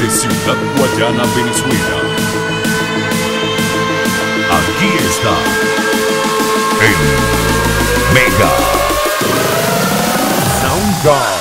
desde Ciudad Guayana, Venezuela. Aquí está el Mega Sound God.